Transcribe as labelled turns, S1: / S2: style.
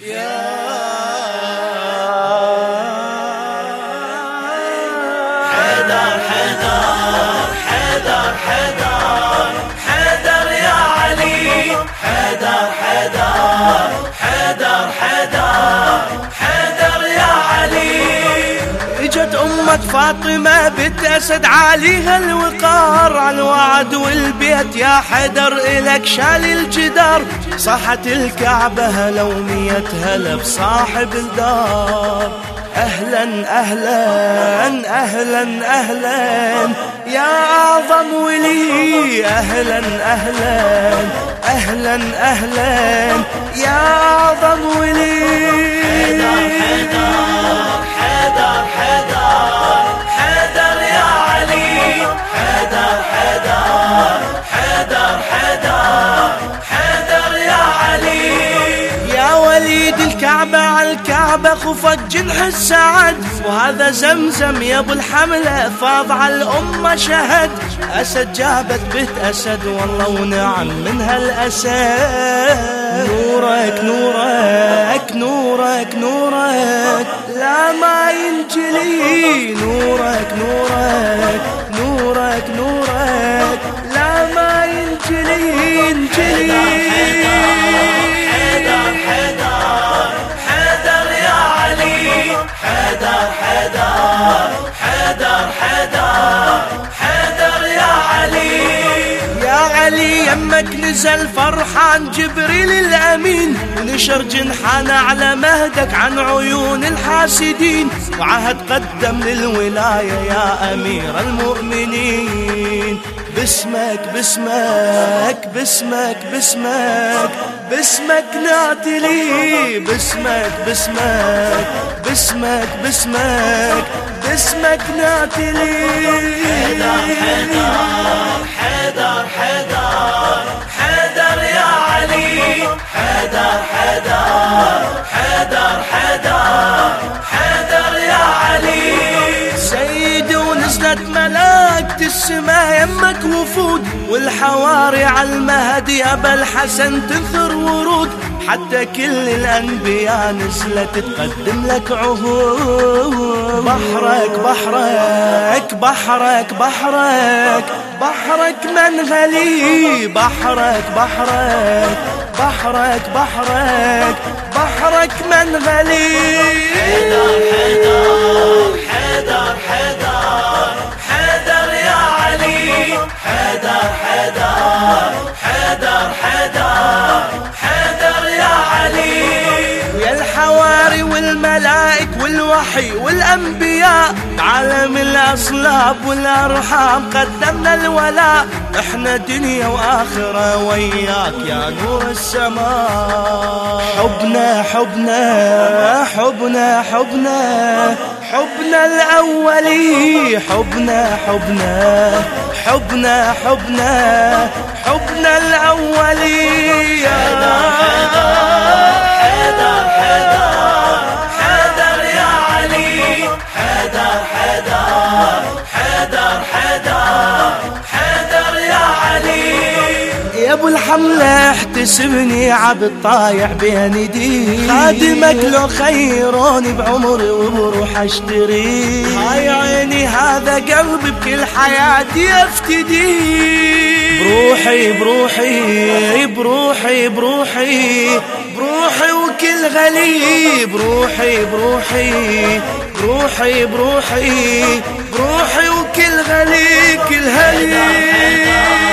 S1: حيدر حيدر حيدر حيدر حيدر يا علي حيدر حيدر حيدر
S2: أمة فاطمة بنت أسد عليها الوقار على الوعد والبيت يا حيدر إلك شال الجدار. صاحت الكعبة هلا ومية هلا بصاحب الدار. أهلا أهلا أهلا أهلا. يا أعظم ولي أهلا أهلا أهلا أهلا. يا الكعبة على الكعبة خفق جنح السعد وهذا زمزم يا أبو الحملة فاض على الأمة شهد. أسد جابت بنت أسد والله ونعم منها الأسد نورك نورك نورك نورك. لا ما ينجلي نورك نورك نورك نورك. لا ما ينجلي ينجلي
S1: حيدر حيدر حيدر يا علي. يا علي
S2: يمك نزل فرحان جبريل الأمين. ونشر جنحانه على مهدك عن عيون الحاسدين. وعهد قدم للولاية يا أمير المؤمنين. باسمك باسمك باسمك باسمك باسمك نعتلي باسمك باسمك باسمك باسمك باسمك نعتلي
S1: حيدر حيدر حيدر.
S2: يمك وفود والحواري على المهد يا أبا الحسن تنثر ورود. حتى كل الأنبياء نزلت تقدم لك عهود. بحرك بحرك بحرك بحرك. بحرك من غلي بحرك بحرك. بحرك بحرك. بحرك من غلي.
S1: حيدر حيدر حيدر حيدر. حيدر حيدر حيدر حيدر حيدر يا علي.
S2: يا الحواري والملائك والوحي والأنبياء عالم الأصلاب والأرحام قدمنا الولاء. إحنا دنيا وآخرة وياك يا نور السماء. حبنا حبنا حبنا حبنا حبنا الأولي حبنا حبنا. حبنا حبنا حبنا الأولي أبو الحملة احتسبني عبد طايع بين يدي. خادمك لو خيروني بعمري وبروح أشتري. هاي عيني هذا قلبي بكل حياتي أفتدي. بروحي بروحي بروحي بروحي بروحي وكل غلي بروحي بروحي بروحي بروحي بروحي وكل غلي كل هلي